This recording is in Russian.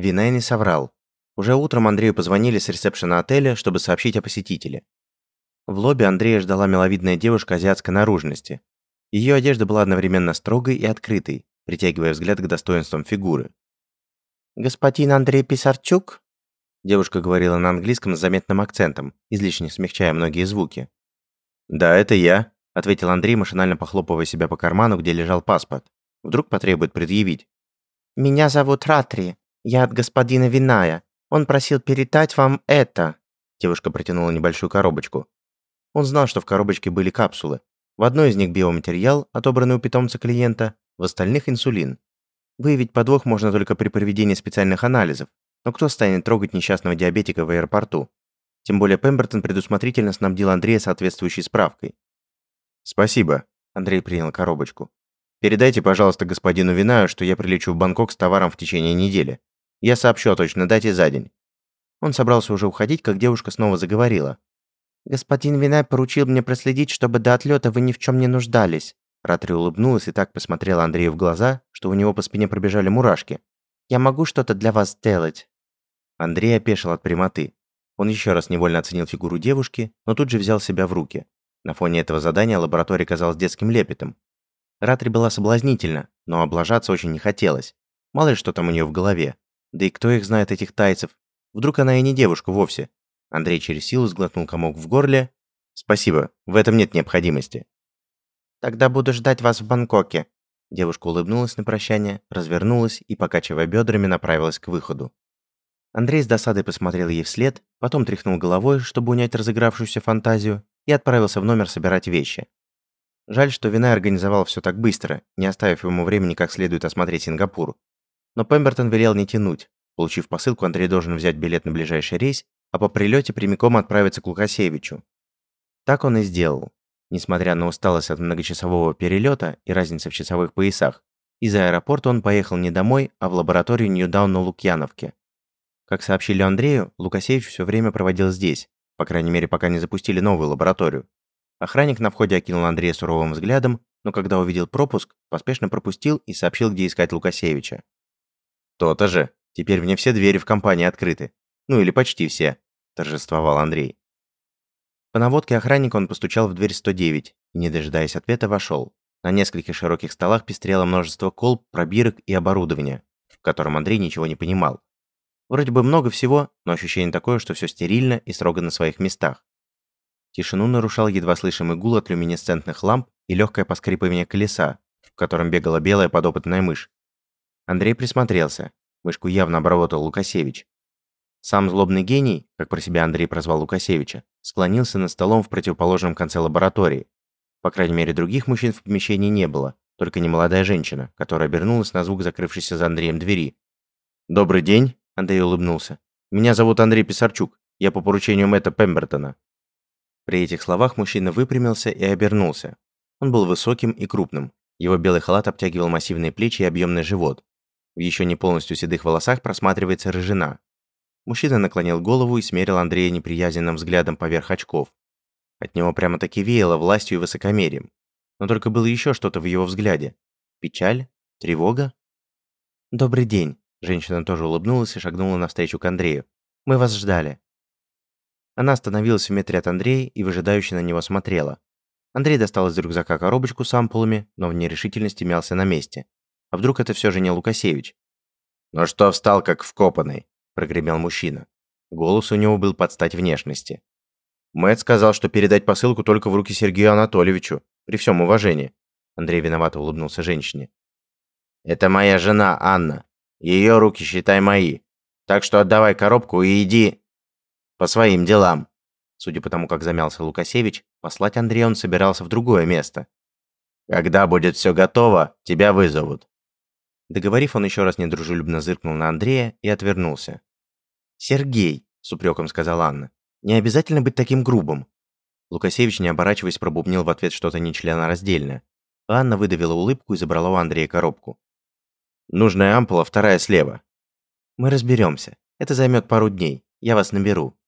Винай не соврал. Уже утром Андрею позвонили с ресепшена отеля, чтобы сообщить о посетителе. В лобби Андрея ждала миловидная девушка азиатской наружности. Ее одежда была одновременно строгой и открытой, притягивая взгляд к достоинствам фигуры. «Господин Андрей Писарчук?» Девушка говорила на английском с заметным акцентом, излишне смягчая многие звуки. «Да, это я», — ответил Андрей, машинально похлопывая себя по карману, где лежал паспорт. Вдруг потребует предъявить. «Меня зовут Ратри. Я от господина Виная. Он просил передать вам это». Девушка протянула небольшую коробочку. Он знал, что в коробочке были капсулы. В одной из них биоматериал, отобранный у питомца клиента, в остальных инсулин. Выявить подвох можно только при проведении специальных анализов. Но кто станет трогать несчастного диабетика в аэропорту? Тем более Пембертон предусмотрительно снабдил Андрея соответствующей справкой. «Спасибо», – Андрей принял коробочку. «Передайте, пожалуйста, господину Винаю, что я прилечу в Бангкок с товаром в течение недели. Я сообщу о точной дате за день». Он собрался уже уходить, как девушка снова заговорила. «Господин Винай поручил мне проследить, чтобы до отлета вы ни в чем не нуждались». Ратри улыбнулась и так посмотрела Андрею в глаза, что у него по спине пробежали мурашки. «Я могу что-то для вас сделать?» Андрей опешил от прямоты. Он еще раз невольно оценил фигуру девушки, но тут же взял себя в руки. На фоне этого задания лаборатория казалась детским лепетом. Ратри была соблазнительна, но облажаться очень не хотелось. Мало ли что там у нее в голове. Да и кто их знает, этих тайцев? Вдруг она и не девушка вовсе. Андрей через силу сглотнул комок в горле. «Спасибо, в этом нет необходимости». «Тогда буду ждать вас в Бангкоке». Девушка улыбнулась на прощание, развернулась и, покачивая бедрами, направилась к выходу. Андрей с досадой посмотрел ей вслед, потом тряхнул головой, чтобы унять разыгравшуюся фантазию, и отправился в номер собирать вещи. Жаль, что Винай организовал все так быстро, не оставив ему времени как следует осмотреть Сингапур. Но Пембертон велел не тянуть. Получив посылку, Андрей должен взять билет на ближайший рейс, а по прилете прямиком отправиться к Лукасевичу. Так он и сделал. Несмотря на усталость от многочасового перелета и разницы в часовых поясах, из аэропорта он поехал не домой, а в лабораторию Ньюдаун на Лукьяновке. Как сообщили Андрею, Лукасевич все время проводил здесь, по крайней мере, пока не запустили новую лабораторию. Охранник на входе окинул Андрея суровым взглядом, но когда увидел пропуск, поспешно пропустил и сообщил, где искать Лукасевича. «То-то же. Теперь мне все двери в компании открыты. Ну или почти все», – торжествовал Андрей. По наводке охранника он постучал в дверь 109 и, не дожидаясь ответа, вошел. На нескольких широких столах пестрело множество колб, пробирок и оборудования, в котором Андрей ничего не понимал. Вроде бы много всего, но ощущение такое, что все стерильно и строго на своих местах. Тишину нарушал едва слышимый гул от люминесцентных ламп и легкое поскрипывание колеса, в котором бегала белая подопытная мышь. Андрей присмотрелся. Мышку явно обработал Лукасевич. Сам злобный гений, как про себя Андрей прозвал Лукасевича, склонился над столом в противоположном конце лаборатории. По крайней мере, других мужчин в помещении не было, только немолодая женщина, которая обернулась на звук закрывшейся за Андреем двери. «Добрый день!» Андрей улыбнулся. «Меня зовут Андрей Писарчук. Я по поручению Мэтта Пембертона». При этих словах мужчина выпрямился и обернулся. Он был высоким и крупным. Его белый халат обтягивал массивные плечи и объемный живот. В еще не полностью седых волосах просматривается рыжина. Мужчина наклонил голову и смерил Андрея неприязненным взглядом поверх очков. От него прямо-таки веяло властью и высокомерием. Но только было еще что-то в его взгляде. Печаль? Тревога? «Добрый день», Женщина тоже улыбнулась и шагнула навстречу к Андрею. «Мы вас ждали». Она остановилась в метре от Андрея и выжидающе на него смотрела. Андрей достал из рюкзака коробочку с ампулами, но в нерешительности мялся на месте. А вдруг это все же не Лукасевич? «Ну что встал, как вкопанный?» – прогремел мужчина. Голос у него был под стать внешности. Мэтт сказал, что передать посылку только в руки Сергею Анатольевичу, при всем уважении. Андрей виновато улыбнулся женщине. «Это моя жена, Анна. Ее руки, считай, мои. Так что отдавай коробку и иди по своим делам». Судя по тому, как замялся Лукасевич, послать Андрея он собирался в другое место. «Когда будет все готово, тебя вызовут». Договорив, он еще раз недружелюбно зыркнул на Андрея и отвернулся. «Сергей», — с упреком сказала Анна, — «не обязательно быть таким грубым». Лукасевич, не оборачиваясь, пробубнил в ответ что-то нечленораздельное. Анна выдавила улыбку и забрала у Андрея коробку. Нужная ампула, вторая слева. Мы разберемся. Это займет пару дней. Я вас наберу.